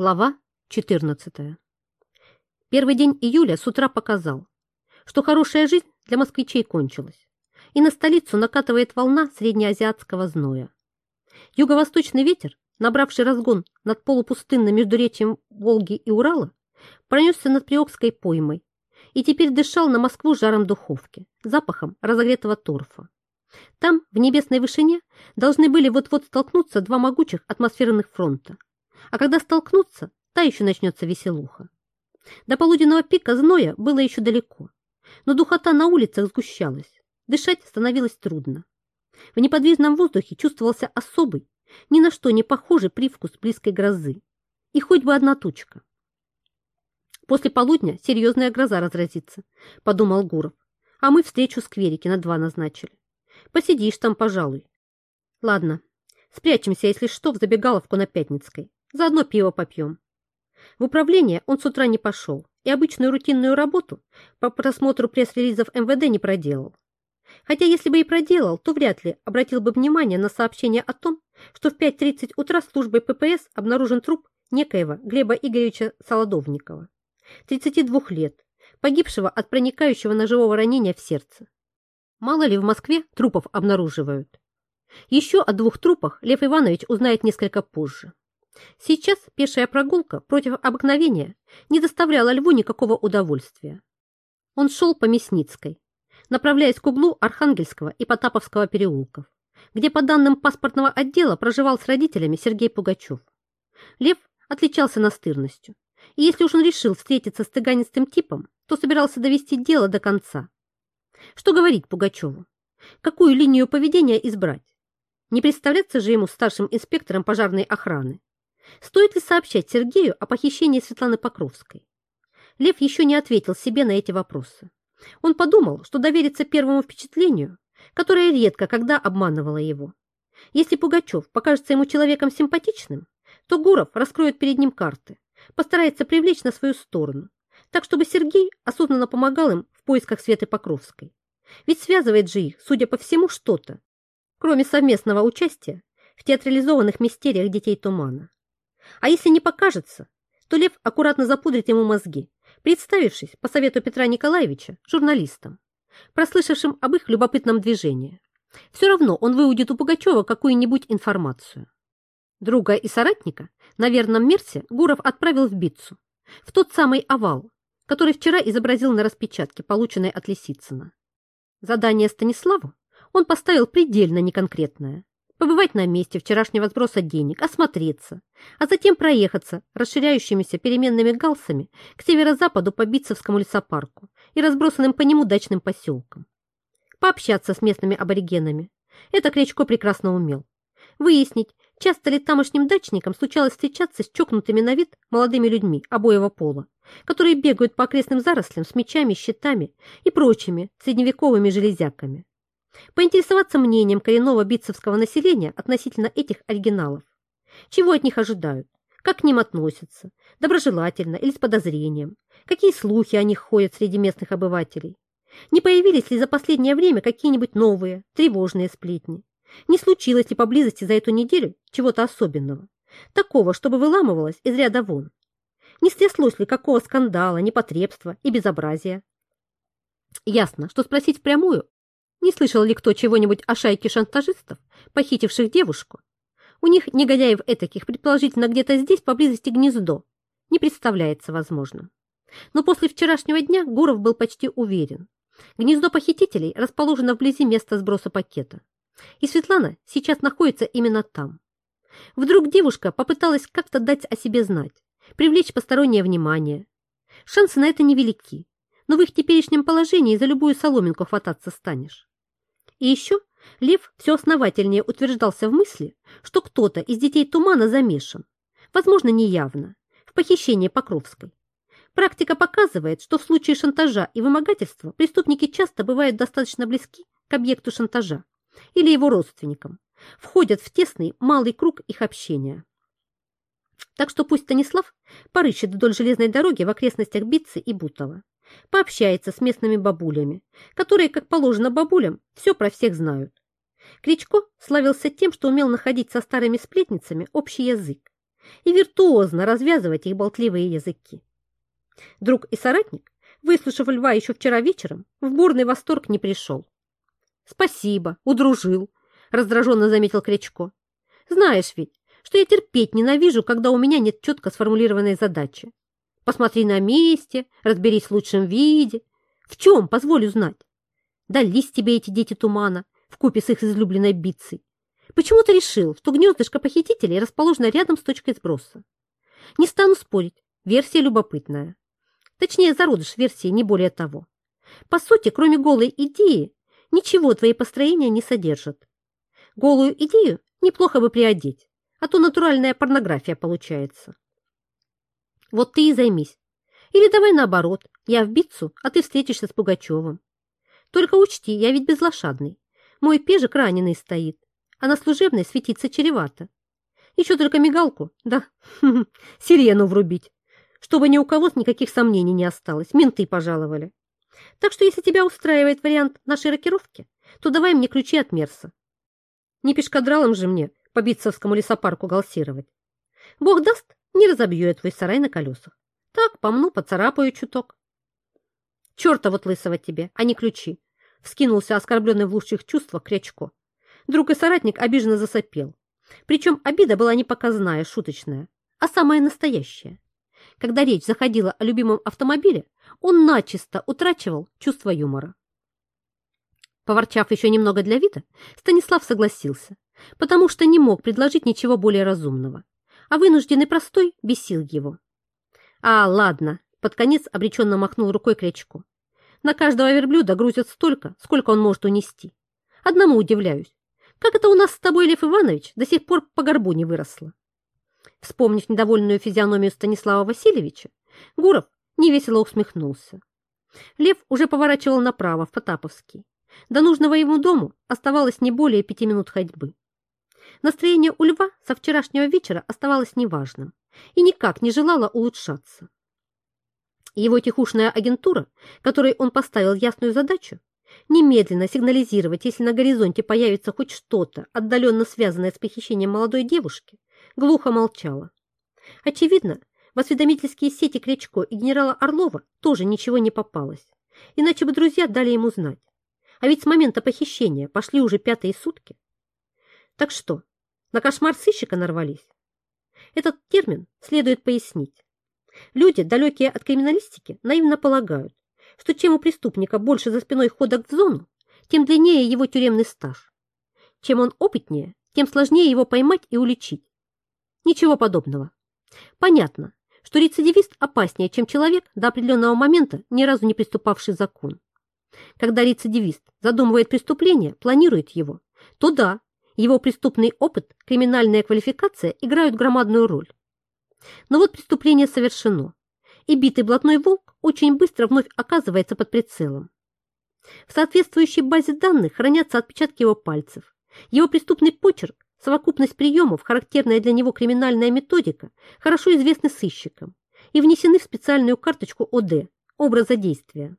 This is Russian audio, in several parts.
Глава 14. Первый день июля с утра показал, что хорошая жизнь для москвичей кончилась, и на столицу накатывает волна среднеазиатского зноя. Юго-восточный ветер, набравший разгон над полупустынным междуречием Волги и Урала, пронесся над Приокской поймой и теперь дышал на Москву жаром духовки, запахом разогретого торфа. Там, в небесной вышине, должны были вот-вот столкнуться два могучих атмосферных фронта – а когда столкнутся, та еще начнется веселуха. До полуденного пика зноя было еще далеко, но духота на улицах сгущалась, дышать становилось трудно. В неподвижном воздухе чувствовался особый, ни на что не похожий привкус близкой грозы. И хоть бы одна тучка. После полудня серьезная гроза разразится, подумал Гуров. А мы встречу в скверике на два назначили. Посидишь там, пожалуй. Ладно, спрячемся, если что, в забегаловку на Пятницкой. Заодно пиво попьем. В управление он с утра не пошел и обычную рутинную работу по просмотру пресс-релизов МВД не проделал. Хотя если бы и проделал, то вряд ли обратил бы внимание на сообщение о том, что в 5.30 утра службой ППС обнаружен труп некоего Глеба Игоревича Солодовникова, 32 лет, погибшего от проникающего ножевого ранения в сердце. Мало ли в Москве трупов обнаруживают. Еще о двух трупах Лев Иванович узнает несколько позже. Сейчас пешая прогулка против обыкновения не доставляла Льву никакого удовольствия. Он шел по Мясницкой, направляясь к углу Архангельского и Потаповского переулков, где по данным паспортного отдела проживал с родителями Сергей Пугачев. Лев отличался настырностью, и если уж он решил встретиться с тыганистым типом, то собирался довести дело до конца. Что говорить Пугачеву? Какую линию поведения избрать? Не представляться же ему старшим инспектором пожарной охраны. Стоит ли сообщать Сергею о похищении Светланы Покровской? Лев еще не ответил себе на эти вопросы. Он подумал, что доверится первому впечатлению, которое редко когда обманывало его. Если Пугачев покажется ему человеком симпатичным, то Гуров раскроет перед ним карты, постарается привлечь на свою сторону, так чтобы Сергей осознанно помогал им в поисках Светы Покровской. Ведь связывает же их, судя по всему, что-то, кроме совместного участия в театрализованных мистериях детей Тумана. А если не покажется, то Лев аккуратно запудрит ему мозги, представившись по совету Петра Николаевича журналистом, прослышавшим об их любопытном движении. Все равно он выудит у Пугачева какую-нибудь информацию. Друга и соратника на верном Мерсе Гуров отправил в Битцу, в тот самый овал, который вчера изобразил на распечатке, полученной от Лисицына. Задание Станиславу он поставил предельно неконкретное побывать на месте вчерашнего сброса денег, осмотреться, а затем проехаться расширяющимися переменными галсами к северо-западу по Битцевскому лесопарку и разбросанным по нему дачным поселкам. Пообщаться с местными аборигенами. Это Кречко прекрасно умел. Выяснить, часто ли тамошним дачникам случалось встречаться с чокнутыми на вид молодыми людьми обоего пола, которые бегают по окрестным зарослям с мечами, щитами и прочими средневековыми железяками поинтересоваться мнением коренного битцевского населения относительно этих оригиналов. Чего от них ожидают? Как к ним относятся? Доброжелательно или с подозрением? Какие слухи о них ходят среди местных обывателей? Не появились ли за последнее время какие-нибудь новые, тревожные сплетни? Не случилось ли поблизости за эту неделю чего-то особенного? Такого, чтобы выламывалось из ряда вон? Не стряслось ли какого скандала, непотребства и безобразия? Ясно, что спросить впрямую не слышал ли кто чего-нибудь о шайке шантажистов, похитивших девушку? У них, негодяев этаких, предположительно, где-то здесь, поблизости гнездо. Не представляется возможным. Но после вчерашнего дня Гуров был почти уверен. Гнездо похитителей расположено вблизи места сброса пакета. И Светлана сейчас находится именно там. Вдруг девушка попыталась как-то дать о себе знать, привлечь постороннее внимание. Шансы на это невелики, но в их теперешнем положении за любую соломинку хвататься станешь. И еще Лев все основательнее утверждался в мысли, что кто-то из детей Тумана замешан, возможно, неявно, в похищении Покровской. Практика показывает, что в случае шантажа и вымогательства преступники часто бывают достаточно близки к объекту шантажа или его родственникам, входят в тесный малый круг их общения. Так что пусть Станислав порыщет вдоль железной дороги в окрестностях Битцы и Бутова пообщается с местными бабулями, которые, как положено бабулям, все про всех знают. Кричко славился тем, что умел находить со старыми сплетницами общий язык. и виртуозно развязывать их болтливые языки. Друг и соратник, выслушав льва еще вчера вечером, в бурный восторг не пришел. «Спасибо, удружил», — раздраженно заметил Крячко. «Знаешь ведь, что я терпеть ненавижу, когда у меня нет четко сформулированной задачи. Посмотри на месте, разберись в лучшем виде. В чем, позволю знать? Дались тебе эти дети тумана, вкупе с их излюбленной битцей. Почему ты решил, что гнездышко похитителей расположено рядом с точкой сброса? Не стану спорить, версия любопытная. Точнее, зародыш версии, не более того. По сути, кроме голой идеи, ничего твои построения не содержат. Голую идею неплохо бы приодеть, а то натуральная порнография получается. Вот ты и займись. Или давай наоборот, я в битцу, а ты встретишься с Пугачевым. Только учти, я ведь безлошадный. Мой пежик раненый стоит, а на служебной светиться чревато. Еще только мигалку, да, сирену врубить, чтобы ни у кого никаких сомнений не осталось. Менты пожаловали. Так что, если тебя устраивает вариант нашей рокировки, то давай мне ключи от Мерса. Не пешкадралом же мне по Битцевскому лесопарку галсировать. Бог даст, не разобью я твой сарай на колесах. Так, помну, поцарапаю чуток. Черта вот лысого тебе, а не ключи. Вскинулся оскорбленный в лучших чувствах Крячко. Друг и соратник обиженно засопел. Причем обида была не показная, шуточная, а самая настоящая. Когда речь заходила о любимом автомобиле, он начисто утрачивал чувство юмора. Поворчав еще немного для вида, Станислав согласился, потому что не мог предложить ничего более разумного, а вынужденный простой бесил его. «А, ладно», — под конец обреченно махнул рукой Крячко. «На каждого верблюда грузят столько, сколько он может унести. Одному удивляюсь. Как это у нас с тобой, Лев Иванович, до сих пор по горбу не выросло?» Вспомнив недовольную физиономию Станислава Васильевича, Гуров невесело усмехнулся. Лев уже поворачивал направо, в Потаповский. До нужного ему дому оставалось не более пяти минут ходьбы. Настроение у льва со вчерашнего вечера оставалось неважным и никак не желало улучшаться. Его тихушная агентура, которой он поставил ясную задачу, немедленно сигнализировать, если на горизонте появится хоть что-то, отдаленно связанное с похищением молодой девушки, глухо молчала. Очевидно, в осведомительские сети Крячко и генерала Орлова тоже ничего не попалось, иначе бы друзья дали ему знать. А ведь с момента похищения пошли уже пятые сутки. Так что, на кошмар сыщика нарвались? Этот термин следует пояснить. Люди, далекие от криминалистики, наивно полагают, что чем у преступника больше за спиной ходок в зону, тем длиннее его тюремный стаж. Чем он опытнее, тем сложнее его поймать и уличить. Ничего подобного. Понятно, что рецидивист опаснее, чем человек, до определенного момента ни разу не приступавший закон. Когда рецидивист задумывает преступление, планирует его, то да, его преступный опыт, криминальная квалификация играют громадную роль. Но вот преступление совершено, и битый блатной волк очень быстро вновь оказывается под прицелом. В соответствующей базе данных хранятся отпечатки его пальцев, его преступный почерк, совокупность приемов, характерная для него криминальная методика, хорошо известны сыщикам и внесены в специальную карточку ОД – образа действия.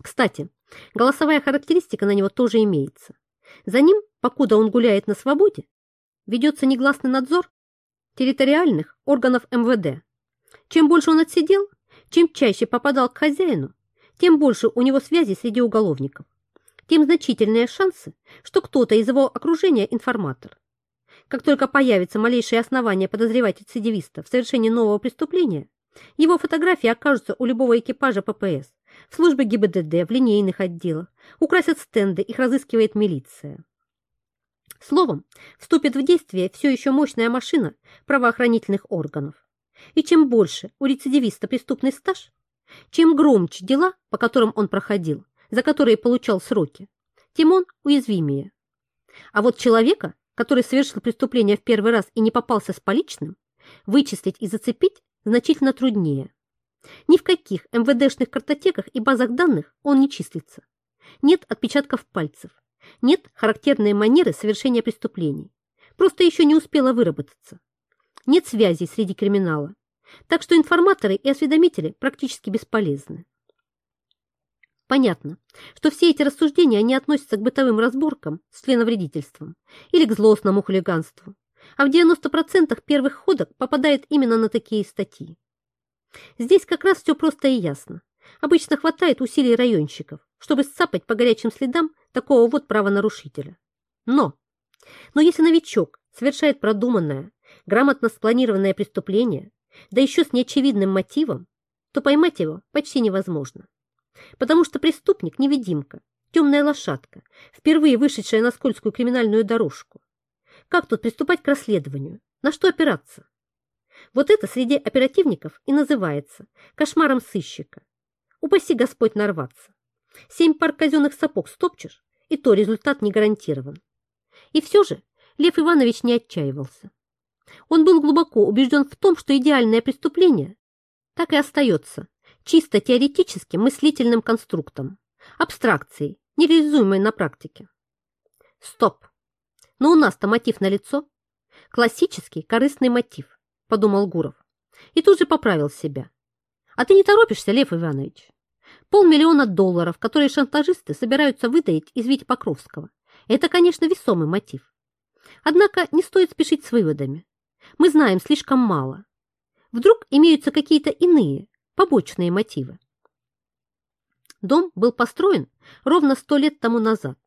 Кстати, голосовая характеристика на него тоже имеется. За ним, покуда он гуляет на свободе, ведется негласный надзор территориальных органов МВД. Чем больше он отсидел, чем чаще попадал к хозяину, тем больше у него связи среди уголовников, тем значительнее шансы, что кто-то из его окружения информатор. Как только появится малейшее основание подозревать рецидивиста в совершении нового преступления, его фотографии окажутся у любого экипажа ППС, в службе ГИБДД, в линейных отделах, украсят стенды, их разыскивает милиция. Словом, вступит в действие все еще мощная машина правоохранительных органов. И чем больше у рецидивиста преступный стаж, чем громче дела, по которым он проходил, за которые получал сроки, тем он уязвимее. А вот человека, который совершил преступление в первый раз и не попался с поличным, вычислить и зацепить значительно труднее. Ни в каких МВДшных картотеках и базах данных он не числится. Нет отпечатков пальцев, нет характерной манеры совершения преступлений. Просто еще не успела выработаться. Нет связей среди криминала. Так что информаторы и осведомители практически бесполезны. Понятно, что все эти рассуждения не относятся к бытовым разборкам с членовредительством или к злостному хулиганству, а в 90% первых ходок попадает именно на такие статьи. Здесь как раз все просто и ясно. Обычно хватает усилий районщиков, чтобы сцапать по горячим следам такого вот правонарушителя. Но, но если новичок совершает продуманное, грамотно спланированное преступление, да еще с неочевидным мотивом, то поймать его почти невозможно. Потому что преступник – невидимка, темная лошадка, впервые вышедшая на скользкую криминальную дорожку. Как тут приступать к расследованию? На что опираться? Вот это среди оперативников и называется кошмаром сыщика. Упаси Господь нарваться. Семь пар казенных сапог стопчешь, и то результат не гарантирован. И все же Лев Иванович не отчаивался. Он был глубоко убежден в том, что идеальное преступление так и остается чисто теоретическим мыслительным конструктом, абстракцией, нереализуемой на практике. Стоп! Но у нас-то мотив налицо. Классический корыстный мотив, подумал Гуров. И тут же поправил себя. А ты не торопишься, Лев Иванович? Полмиллиона долларов, которые шантажисты собираются выдаить из Вити Покровского. Это, конечно, весомый мотив. Однако не стоит спешить с выводами. Мы знаем слишком мало. Вдруг имеются какие-то иные, побочные мотивы. Дом был построен ровно сто лет тому назад.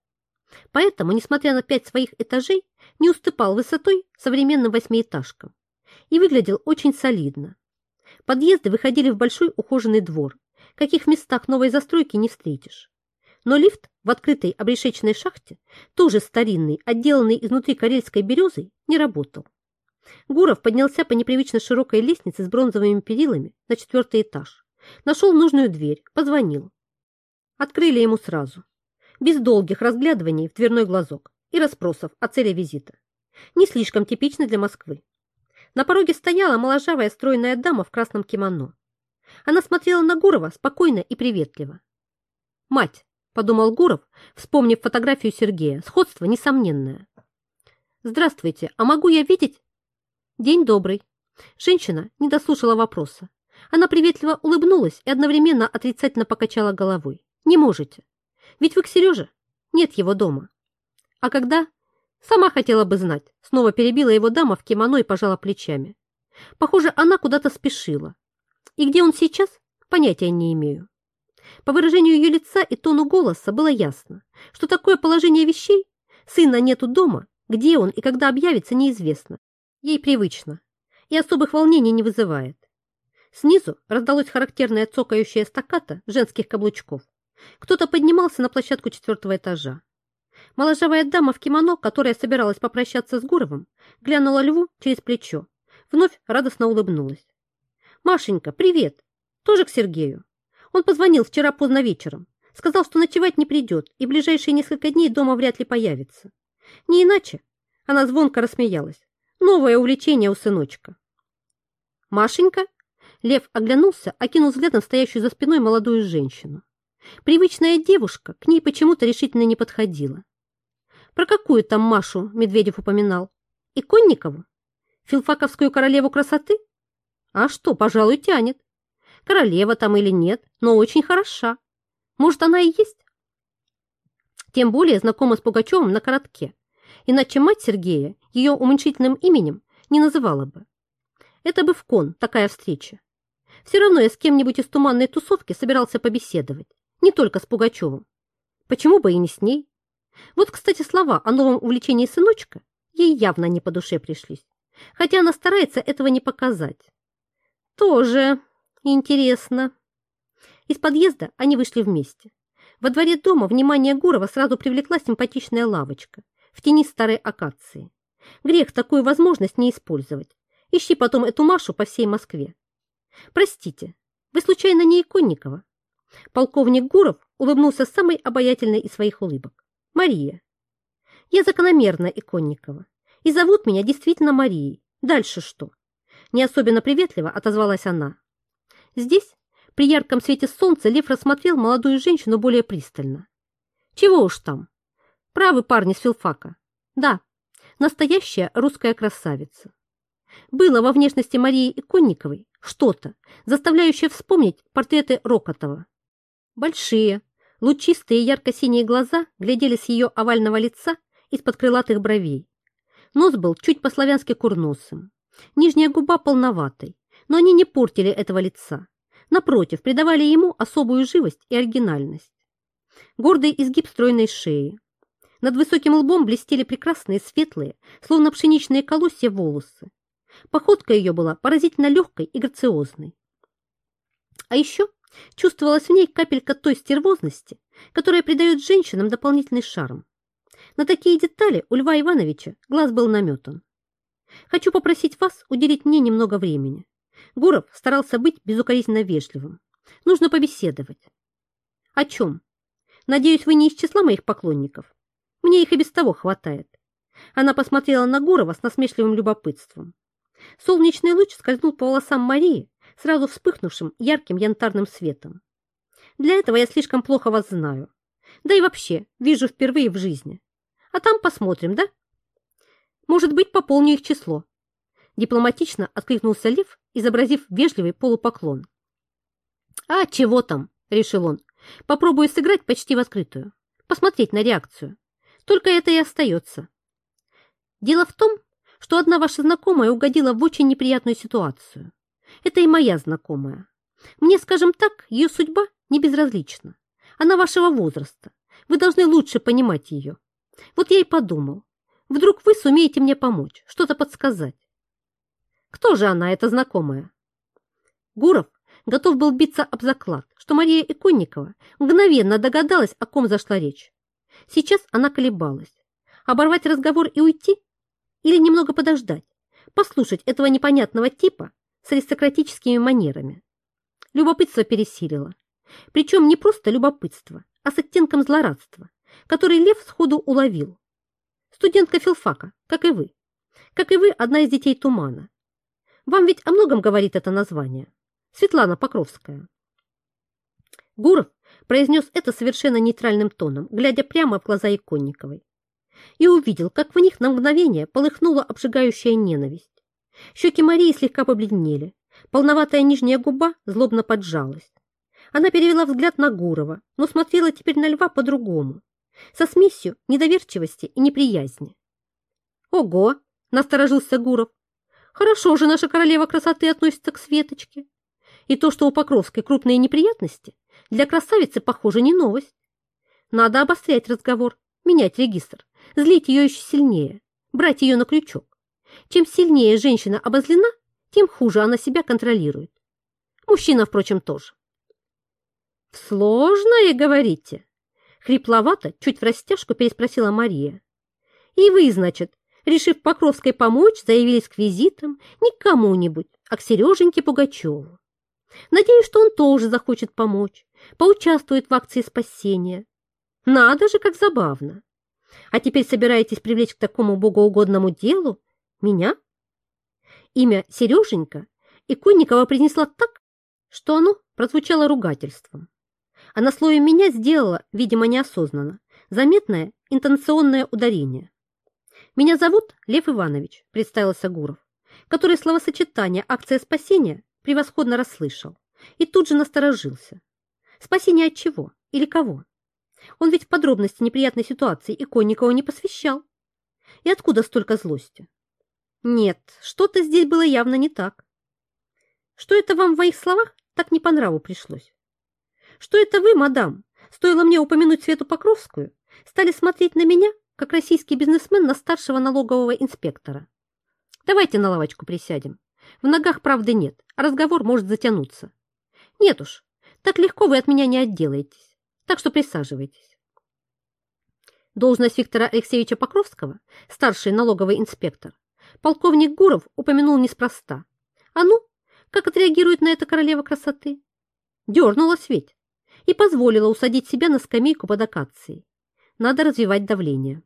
Поэтому, несмотря на пять своих этажей, не уступал высотой современным восьмиэтажкам и выглядел очень солидно. Подъезды выходили в большой ухоженный двор, каких местах новой застройки не встретишь. Но лифт в открытой обрешечной шахте, тоже старинный, отделанный изнутри карельской березой, не работал. Гуров поднялся по непривычно широкой лестнице с бронзовыми перилами на четвертый этаж. Нашел нужную дверь, позвонил. Открыли ему сразу без долгих разглядываний в дверной глазок и расспросов о цели визита. Не слишком типично для Москвы. На пороге стояла моложавая стройная дама в красном кимоно. Она смотрела на Гурова спокойно и приветливо. «Мать», — подумал Гуров, вспомнив фотографию Сергея, сходство несомненное. «Здравствуйте, а могу я видеть?» «День добрый». Женщина не дослушала вопроса. Она приветливо улыбнулась и одновременно отрицательно покачала головой. «Не можете. Ведь вы к Сереже? Нет его дома. А когда? Сама хотела бы знать. Снова перебила его дама в кимоно и пожала плечами. Похоже, она куда-то спешила. И где он сейчас, понятия не имею. По выражению ее лица и тону голоса было ясно, что такое положение вещей, сына нету дома, где он и когда объявится, неизвестно. Ей привычно и особых волнений не вызывает. Снизу раздалось характерное цокающее стаката женских каблучков. Кто-то поднимался на площадку четвертого этажа. Моложавая дама в кимоно, которая собиралась попрощаться с Гуровым, глянула Льву через плечо. Вновь радостно улыбнулась. «Машенька, привет! Тоже к Сергею. Он позвонил вчера поздно вечером. Сказал, что ночевать не придет и ближайшие несколько дней дома вряд ли появится. Не иначе». Она звонко рассмеялась. «Новое увлечение у сыночка». «Машенька?» Лев оглянулся, окинул взглядом стоящую за спиной молодую женщину. Привычная девушка к ней почему-то решительно не подходила. Про какую там Машу Медведев упоминал? И Конникову? Филфаковскую королеву красоты? А что, пожалуй, тянет. Королева там или нет, но очень хороша. Может, она и есть? Тем более знакома с Пугачевым на коротке. Иначе мать Сергея ее уменьшительным именем не называла бы. Это бы в кон, такая встреча. Все равно я с кем-нибудь из туманной тусовки собирался побеседовать. Не только с Пугачевым. Почему бы и не с ней? Вот, кстати, слова о новом увлечении сыночка ей явно не по душе пришлись, хотя она старается этого не показать. Тоже интересно. Из подъезда они вышли вместе. Во дворе дома внимание Гурова сразу привлекла симпатичная лавочка в тени старой акации. Грех такую возможность не использовать. Ищи потом эту Машу по всей Москве. Простите, вы случайно не Иконникова? Полковник Гуров улыбнулся самой обаятельной из своих улыбок. «Мария. Я закономерно Иконникова. И зовут меня действительно Марией. Дальше что?» Не особенно приветливо отозвалась она. Здесь, при ярком свете солнца, Лев рассмотрел молодую женщину более пристально. «Чего уж там? Правы парни с филфака. Да, настоящая русская красавица. Было во внешности Марии Иконниковой что-то, заставляющее вспомнить портреты Рокотова. Большие, лучистые ярко-синие глаза глядели с ее овального лица из-под крылатых бровей. Нос был чуть по-славянски курносым, нижняя губа полноватой, но они не портили этого лица. Напротив, придавали ему особую живость и оригинальность. Гордый изгиб стройной шеи. Над высоким лбом блестели прекрасные светлые, словно пшеничные колосья, волосы. Походка ее была поразительно легкой и грациозной. А еще чувствовалась в ней капелька той стервозности, которая придает женщинам дополнительный шарм. На такие детали у Льва Ивановича глаз был наметан. Хочу попросить вас уделить мне немного времени. Гуров старался быть безукоризненно вежливым. Нужно побеседовать. О чем? Надеюсь, вы не из числа моих поклонников. Мне их и без того хватает. Она посмотрела на Гурова с насмешливым любопытством. Солнечный луч скользнул по волосам Марии, сразу вспыхнувшим ярким янтарным светом. Для этого я слишком плохо вас знаю. Да и вообще, вижу впервые в жизни. А там посмотрим, да? Может быть, пополню их число. Дипломатично откликнулся Лев, изобразив вежливый полупоклон. А чего там, решил он. Попробую сыграть почти в открытую. Посмотреть на реакцию. Только это и остается. Дело в том, что одна ваша знакомая угодила в очень неприятную ситуацию. Это и моя знакомая. Мне, скажем так, ее судьба не безразлична. Она вашего возраста. Вы должны лучше понимать ее. Вот я и подумал. Вдруг вы сумеете мне помочь, что-то подсказать. Кто же она, эта знакомая? Гуров готов был биться об заклад, что Мария Иконникова мгновенно догадалась, о ком зашла речь. Сейчас она колебалась. Оборвать разговор и уйти? Или немного подождать, послушать этого непонятного типа с аристократическими манерами? Любопытство пересилило. Причем не просто любопытство, а с оттенком злорадства, который Лев сходу уловил. Студентка филфака, как и вы. Как и вы, одна из детей тумана. Вам ведь о многом говорит это название. Светлана Покровская. Гуров произнес это совершенно нейтральным тоном, глядя прямо в глаза Иконниковой. И увидел, как в них на мгновение полыхнула обжигающая ненависть. Щеки Марии слегка побледнели, полноватая нижняя губа злобно поджалась. Она перевела взгляд на Гурова, но смотрела теперь на льва по-другому, со смесью недоверчивости и неприязни. «Ого!» — насторожился Гуров. «Хорошо же наша королева красоты относится к Светочке. И то, что у Покровской крупные неприятности, для красавицы, похоже, не новость. Надо обострять разговор, менять регистр, злить ее еще сильнее, брать ее на крючок. Чем сильнее женщина обозлена, тем хуже она себя контролирует. Мужчина, впрочем, тоже. «Сложное, говорите?» Хрипловато, чуть в растяжку переспросила Мария. «И вы, значит, решив Покровской помочь, заявились к визитам не к кому-нибудь, а к Сереженьке Пугачеву. Надеюсь, что он тоже захочет помочь, поучаствует в акции спасения. Надо же, как забавно. А теперь собираетесь привлечь к такому богоугодному делу меня?» Имя Сереженька Иконникова принесла так, что оно прозвучало ругательством а на слове «меня» сделала, видимо, неосознанно, заметное интонационное ударение. «Меня зовут Лев Иванович», — представился Гуров, который словосочетание «акция спасения» превосходно расслышал и тут же насторожился. Спасение от чего или кого? Он ведь в подробности неприятной ситуации Иконникова не посвящал. И откуда столько злости? Нет, что-то здесь было явно не так. Что это вам в моих словах так не по нраву пришлось? Что это вы, мадам, стоило мне упомянуть Свету Покровскую, стали смотреть на меня, как российский бизнесмен на старшего налогового инспектора. Давайте на лавочку присядем. В ногах правды нет, а разговор может затянуться. Нет уж, так легко вы от меня не отделаетесь, так что присаживайтесь. Должность Виктора Алексеевича Покровского, старший налоговый инспектор, полковник Гуров упомянул неспроста. А ну, как отреагирует на это королева красоты? Дернулась ведь и позволила усадить себя на скамейку под акацией. Надо развивать давление.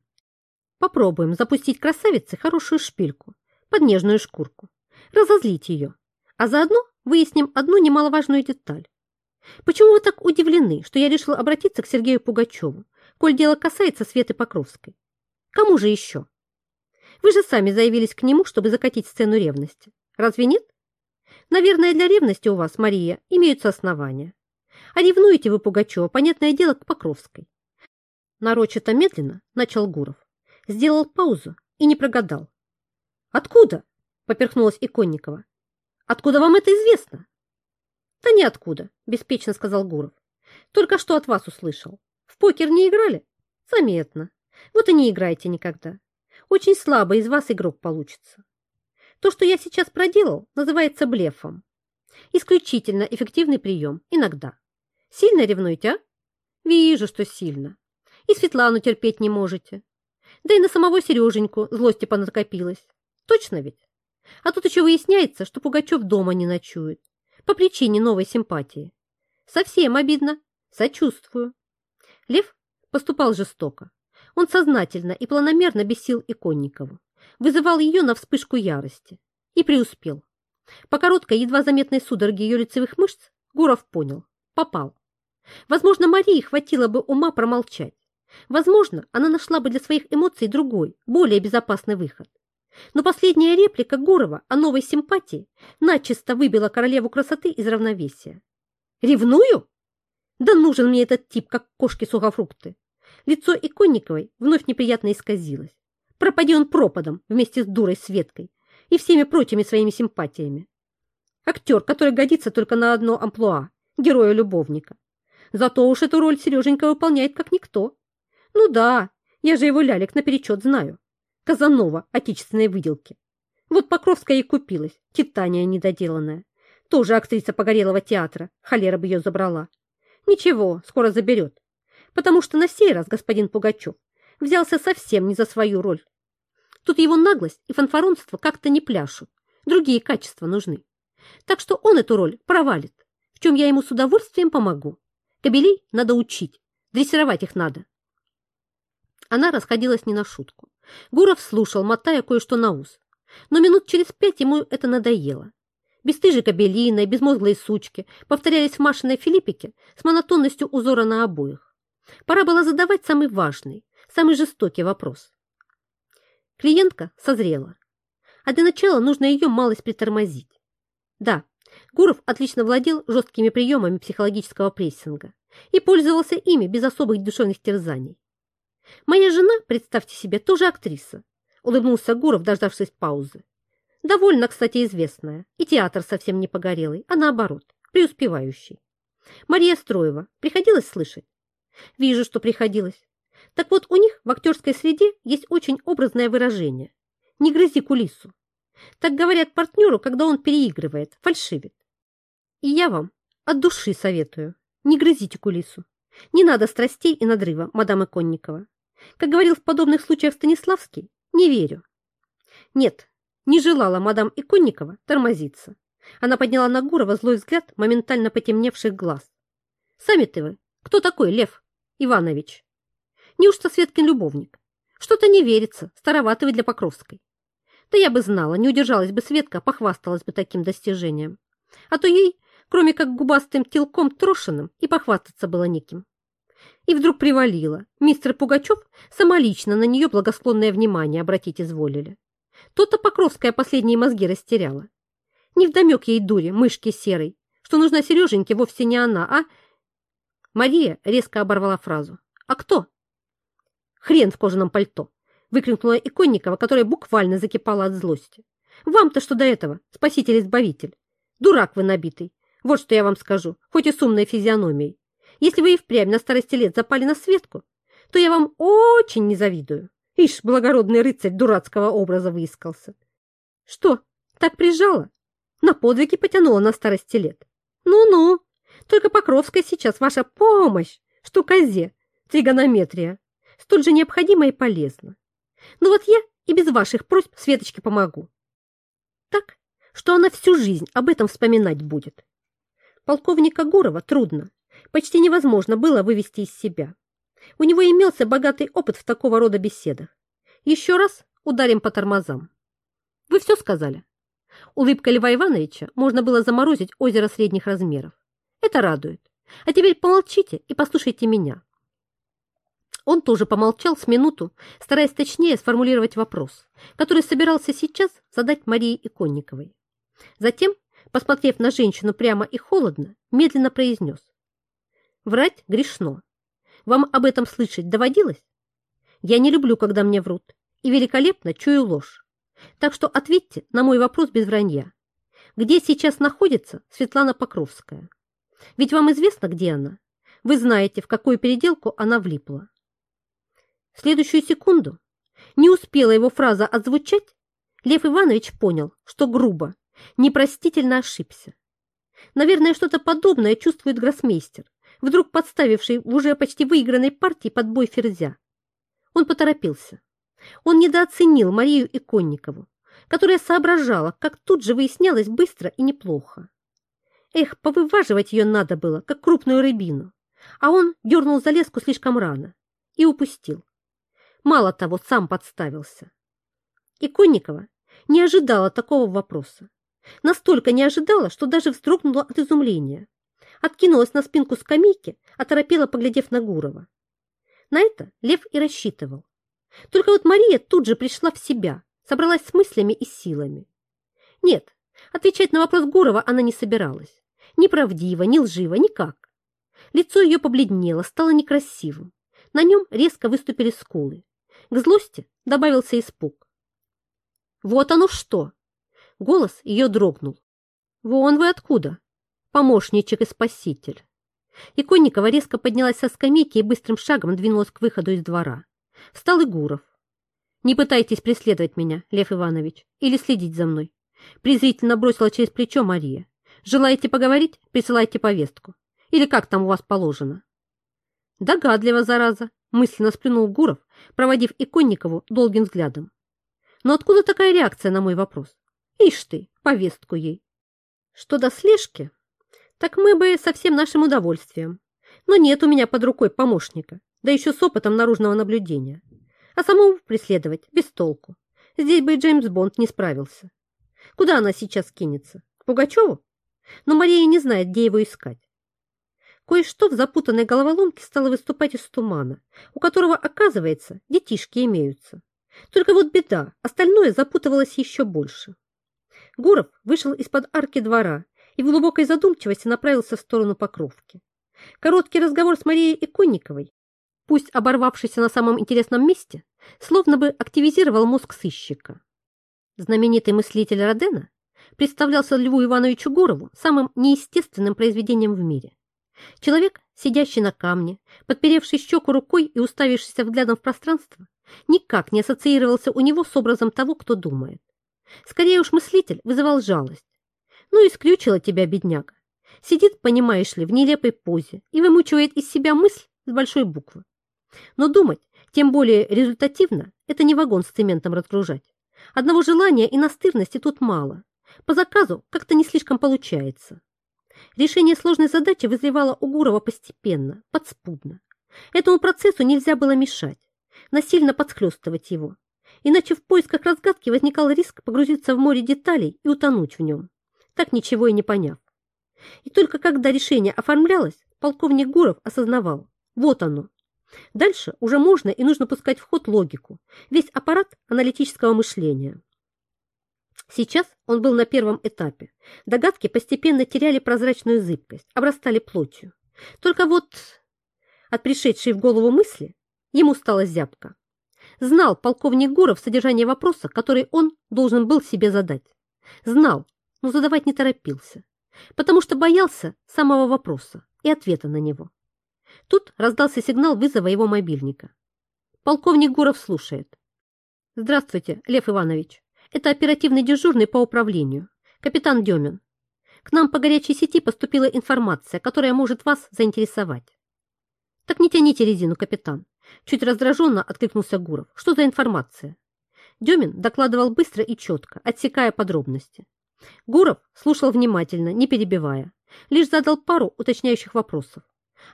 Попробуем запустить красавице хорошую шпильку под нежную шкурку, разозлить ее, а заодно выясним одну немаловажную деталь. Почему вы так удивлены, что я решил обратиться к Сергею Пугачеву, коль дело касается Светы Покровской? Кому же еще? Вы же сами заявились к нему, чтобы закатить сцену ревности. Разве нет? Наверное, для ревности у вас, Мария, имеются основания. А ревнуете вы Пугачева, понятное дело, к Покровской. Нарочито медленно начал Гуров. Сделал паузу и не прогадал. Откуда? Поперхнулась Иконникова. Откуда вам это известно? Да ниоткуда, беспечно сказал Гуров. Только что от вас услышал. В покер не играли? Заметно. Вот и не играйте никогда. Очень слабо из вас игрок получится. То, что я сейчас проделал, называется блефом. Исключительно эффективный прием, иногда. Сильно ревнуете, а? Вижу, что сильно. И Светлану терпеть не можете. Да и на самого Сереженьку злости понакопилось. Точно ведь? А тут еще выясняется, что Пугачев дома не ночует. По причине новой симпатии. Совсем обидно. Сочувствую. Лев поступал жестоко. Он сознательно и планомерно бесил Иконникову, вызывал ее на вспышку ярости и преуспел. По короткой, едва заметной судороге ее лицевых мышц Гуров понял – попал. Возможно, Марии хватило бы ума промолчать. Возможно, она нашла бы для своих эмоций другой, более безопасный выход. Но последняя реплика Гурова о новой симпатии начисто выбила королеву красоты из равновесия. «Ревную? Да нужен мне этот тип, как кошки сухофрукты!» Лицо Иконниковой вновь неприятно исказилось. Пропади он пропадом вместе с дурой Светкой и всеми прочими своими симпатиями. Актер, который годится только на одно амплуа – героя-любовника. Зато уж эту роль Сереженька выполняет как никто. Ну да, я же его лялек наперечет знаю. Казанова отечественной выделки. Вот Покровская и купилась, Титания недоделанная. Тоже актриса погорелого театра, холера бы ее забрала. Ничего, скоро заберет. Потому что на сей раз господин Пугачев взялся совсем не за свою роль. Тут его наглость и фанфаронство как-то не пляшут. Другие качества нужны. Так что он эту роль провалит, в чем я ему с удовольствием помогу. Кобелей надо учить, дрессировать их надо. Она расходилась не на шутку. Гуров слушал, мотая кое-что на ус. Но минут через пять ему это надоело. Бестыжие кобелина и безмозглые сучки повторялись в Машиной Филиппике с монотонностью узора на обоих. Пора было задавать самый важный, самый жестокий вопрос. Клиентка созрела. А для начала нужно ее малость притормозить. Да, Гуров отлично владел жесткими приемами психологического прессинга и пользовался ими без особых душевных терзаний. «Моя жена, представьте себе, тоже актриса», — улыбнулся Гуров, дождавшись паузы. «Довольно, кстати, известная, и театр совсем не погорелый, а наоборот, преуспевающий. Мария Строева. Приходилось слышать?» «Вижу, что приходилось. Так вот, у них в актерской среде есть очень образное выражение. Не грызи кулису. Так говорят партнеру, когда он переигрывает, фальшивит. И я вам от души советую, не грызите кулису. Не надо страстей и надрыва, мадам Иконникова. Как говорил в подобных случаях Станиславский, не верю. Нет, не желала мадам Иконникова тормозиться. Она подняла на Гурова злой взгляд моментально потемневших глаз. Сами-то вы, кто такой Лев Иванович? Неужто Светкин любовник? Что-то не верится, староваты вы для Покровской. Да я бы знала, не удержалась бы Светка, похвасталась бы таким достижением. А то ей, кроме как губастым телком трошиным, и похвастаться было неким. И вдруг привалило. Мистер Пугачев самолично на нее благосклонное внимание обратить изволили. То-то Покровская последние мозги растеряла. Невдомек ей дури, мышки серой, что нужна Сереженьке вовсе не она, а... Мария резко оборвала фразу. «А кто?» «Хрен в кожаном пальто!» выкрикнула Иконникова, которая буквально закипала от злости. «Вам-то что до этого, спаситель-избавитель? Дурак вы набитый, вот что я вам скажу, хоть и с умной физиономией. Если вы и впрямь на старости лет запали на Светку, то я вам очень не завидую. Ишь, благородный рыцарь дурацкого образа выискался. Что, так прижала? На подвиги потянула на старости лет. Ну-ну, только Покровская сейчас ваша помощь, что козе, тригонометрия, столь же необходима и полезна. Но вот я и без ваших просьб Светочке помогу. Так, что она всю жизнь об этом вспоминать будет. Полковника Гурова трудно, почти невозможно было вывести из себя. У него имелся богатый опыт в такого рода беседах. Еще раз ударим по тормозам. Вы все сказали. Улыбка Льва Ивановича можно было заморозить озеро средних размеров. Это радует. А теперь помолчите и послушайте меня. Он тоже помолчал с минуту, стараясь точнее сформулировать вопрос, который собирался сейчас задать Марии Иконниковой. Затем, посмотрев на женщину прямо и холодно, медленно произнес. «Врать грешно. Вам об этом слышать доводилось? Я не люблю, когда мне врут, и великолепно чую ложь. Так что ответьте на мой вопрос без вранья. Где сейчас находится Светлана Покровская? Ведь вам известно, где она? Вы знаете, в какую переделку она влипла. В следующую секунду не успела его фраза отзвучать, Лев Иванович понял, что грубо, непростительно ошибся. Наверное, что-то подобное чувствует гроссмейстер, вдруг подставивший в уже почти выигранной партии под бой ферзя. Он поторопился. Он недооценил Марию Иконникову, которая соображала, как тут же выяснялось быстро и неплохо. Эх, повываживать ее надо было, как крупную рыбину, а он дернул за леску слишком рано и упустил. Мало того, сам подставился. Иконникова не ожидала такого вопроса. Настолько не ожидала, что даже вздрогнула от изумления. Откинулась на спинку скамейки, оторопела, поглядев на Гурова. На это Лев и рассчитывал. Только вот Мария тут же пришла в себя, собралась с мыслями и силами. Нет, отвечать на вопрос Гурова она не собиралась. Ни правдиво, ни лживо, никак. Лицо ее побледнело, стало некрасивым. На нем резко выступили скулы. К злости добавился испуг. «Вот оно что!» Голос ее дрогнул. «Вон вы откуда, помощничек и спаситель!» Иконникова резко поднялась со скамейки и быстрым шагом двинулась к выходу из двора. Встал и. «Не пытайтесь преследовать меня, Лев Иванович, или следить за мной!» Презрительно бросила через плечо Мария. «Желаете поговорить? Присылайте повестку. Или как там у вас положено?» «Догадливо, зараза!» мысленно сплюнул Гуров, проводив Иконникову долгим взглядом. Но откуда такая реакция на мой вопрос? Ишь ты, повестку ей. Что до слежки, так мы бы со всем нашим удовольствием. Но нет у меня под рукой помощника, да еще с опытом наружного наблюдения. А самому преследовать без толку. Здесь бы и Джеймс Бонд не справился. Куда она сейчас кинется? К Пугачеву? Но Мария не знает, где его искать. Кое-что в запутанной головоломке стало выступать из тумана, у которого, оказывается, детишки имеются. Только вот беда, остальное запутывалось еще больше. Гуров вышел из-под арки двора и в глубокой задумчивости направился в сторону Покровки. Короткий разговор с Марией Иконниковой, пусть оборвавшийся на самом интересном месте, словно бы активизировал мозг сыщика. Знаменитый мыслитель Родена представлялся Льву Ивановичу Гурову самым неестественным произведением в мире. Человек, сидящий на камне, подперевший щеку рукой и уставившийся взглядом в пространство, никак не ассоциировался у него с образом того, кто думает. Скорее уж мыслитель вызывал жалость. Ну, исключила тебя, бедняга. Сидит, понимаешь ли, в нелепой позе и вымучивает из себя мысль с большой буквы. Но думать, тем более результативно, это не вагон с цементом разгружать. Одного желания и настырности тут мало. По заказу как-то не слишком получается. Решение сложной задачи вызревало у Гурова постепенно, подспудно. Этому процессу нельзя было мешать, насильно подхлестывать его. Иначе в поисках разгадки возникал риск погрузиться в море деталей и утонуть в нем, так ничего и не поняв. И только когда решение оформлялось, полковник Гуров осознавал, вот оно. Дальше уже можно и нужно пускать в ход логику, весь аппарат аналитического мышления. Сейчас он был на первом этапе. Догадки постепенно теряли прозрачную зыбкость, обрастали плотью. Только вот от пришедшей в голову мысли ему стало зябко. Знал полковник Гуров содержание вопроса, который он должен был себе задать. Знал, но задавать не торопился, потому что боялся самого вопроса и ответа на него. Тут раздался сигнал вызова его мобильника. Полковник Гуров слушает. «Здравствуйте, Лев Иванович. Это оперативный дежурный по управлению. Капитан Демин. К нам по горячей сети поступила информация, которая может вас заинтересовать. Так не тяните резину, капитан. Чуть раздраженно откликнулся Гуров. Что за информация? Демин докладывал быстро и четко, отсекая подробности. Гуров слушал внимательно, не перебивая. Лишь задал пару уточняющих вопросов.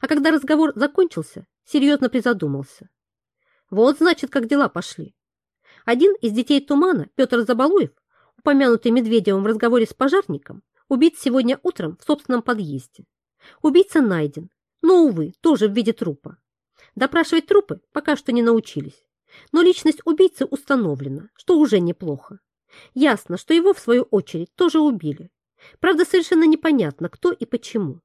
А когда разговор закончился, серьезно призадумался. Вот, значит, как дела пошли. Один из детей Тумана, Петр Забалуев, упомянутый Медведевым в разговоре с пожарником, убит сегодня утром в собственном подъезде. Убийца найден, но, увы, тоже в виде трупа. Допрашивать трупы пока что не научились. Но личность убийцы установлена, что уже неплохо. Ясно, что его, в свою очередь, тоже убили. Правда, совершенно непонятно, кто и почему.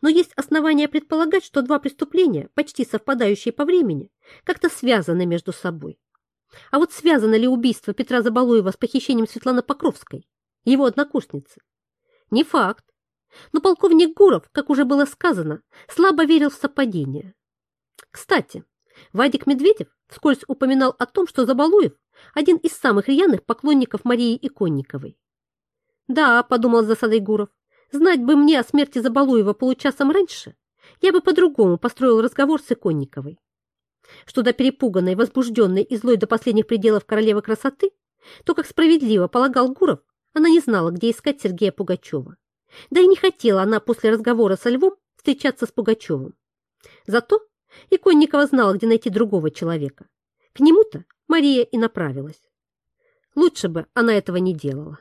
Но есть основания предполагать, что два преступления, почти совпадающие по времени, как-то связаны между собой. А вот связано ли убийство Петра Забалуева с похищением Светланы Покровской, его однокурсницы? Не факт. Но полковник Гуров, как уже было сказано, слабо верил в совпадение. Кстати, Вадик Медведев вскользь упоминал о том, что Забалуев – один из самых рьяных поклонников Марии Иконниковой. «Да», – подумал засадой Гуров, – «знать бы мне о смерти Забалуева получасом раньше, я бы по-другому построил разговор с Иконниковой». Что до перепуганной, возбужденной и злой до последних пределов королевы красоты, то, как справедливо полагал Гуров, она не знала, где искать Сергея Пугачева. Да и не хотела она после разговора со Львом встречаться с Пугачевым. Зато Иконникова знала, где найти другого человека. К нему-то Мария и направилась. Лучше бы она этого не делала.